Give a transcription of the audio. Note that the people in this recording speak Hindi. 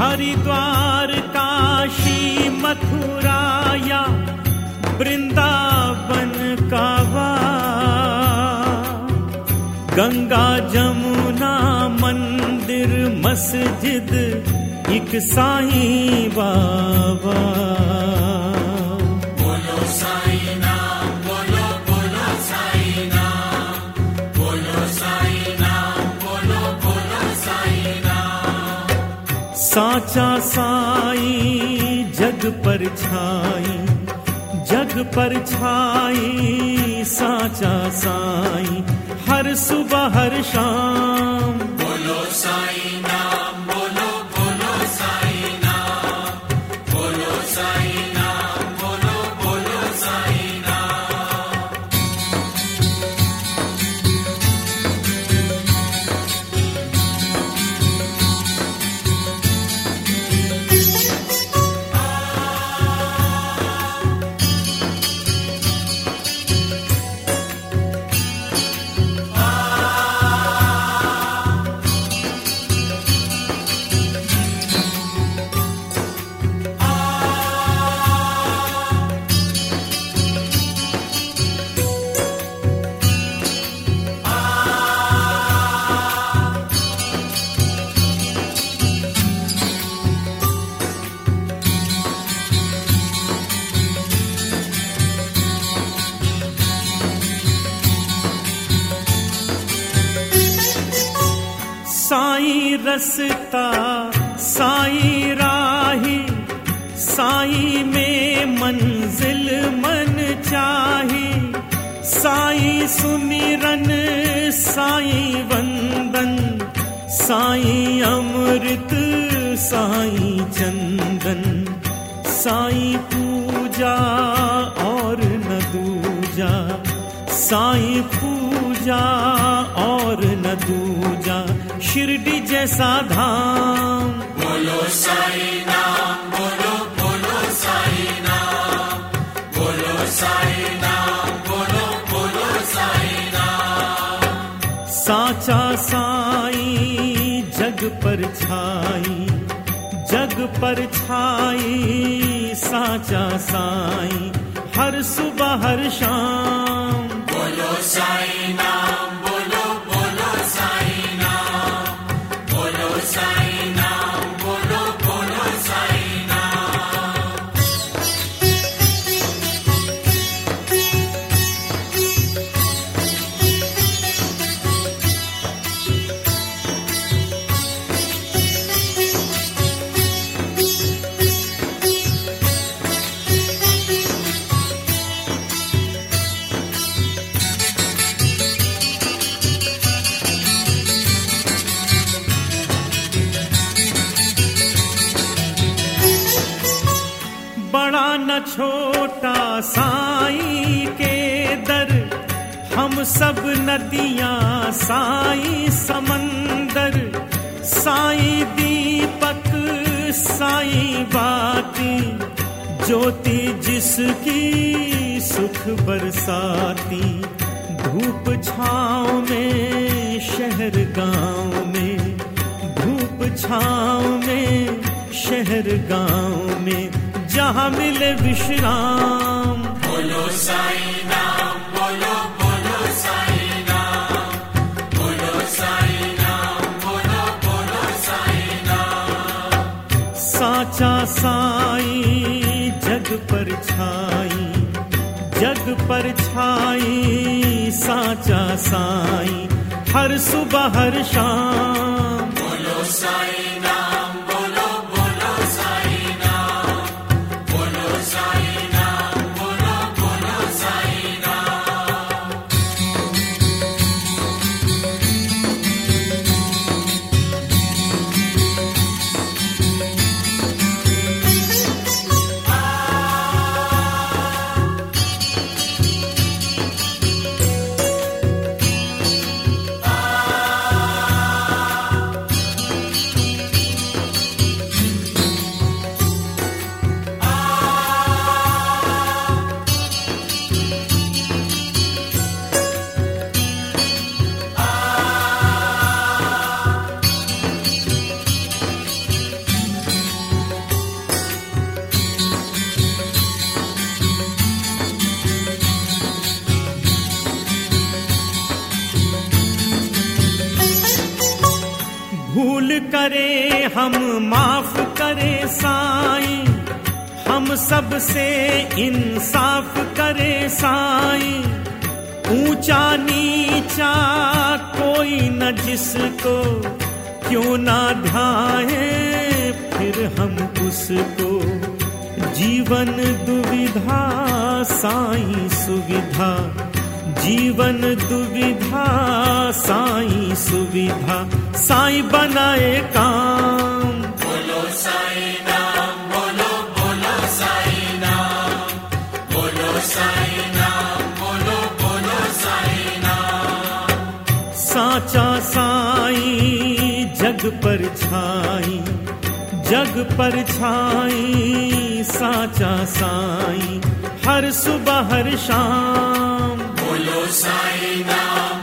हरिद्वार काशी मथुरा या वृंदावन कावा गंगा जमुना मंदिर मस्जिद एक साईं बाबा। साचा साई, जग पर छाई, जग पर छाई, साचा साई, हर सुबह हर शाम। बोलो साई। रसता, साई राही, साई में मंजिल मन चाही। साई सुमिरन, साई वंदन, साई अमृत, साई चंदन। साई पूजा और न दूजा, साई पूजा और न दूजा। शिरडी जैसा धाम। बोलो साई नाम बोलो बोलो साई नाम बोलो साई नाम बोलो बोलो साई नाम। साचा साई जग पर छाई जग पर छाई साचा साई हर सुबह हर शाम। बोलो साई नाम छोटा साई के दर, हम सब नदियाँ साई समंदर। साई दीपक, साई बाती, ज्योति जिसकी सुख बरसाती। धूप छाँव में, शहर गाँव में, धूप छाँव में, शहर गाँव में। जहाँ मिले विश्राम। बोलो साई नाम बोलो बोलो साई नाम। बोलो साई नाम बोलो बोलो साई नाम। साचा साई जग पर छाई जग पर छाई साचा साई हर सुबह हर शाम। बोलो साई भूल करे, हम माफ़ करे साई। हम सबसे इंसाफ करे साई। ऊँचा नीचा कोई न जिसको क्यों ना ध्याए फिर हम उसको। जीवन दुविधा, साई सुविधा। जीवन दुविधा साई सुविधा। साई बनाए काम। बोलो साई नाम बोलो बोलो साई नाम। बोलो साई नाम बोलो बोलो साई नाम। साचा साई जग पर छाई। जग पर छाई साचा साई। हर सुबह हर शाम। Husayna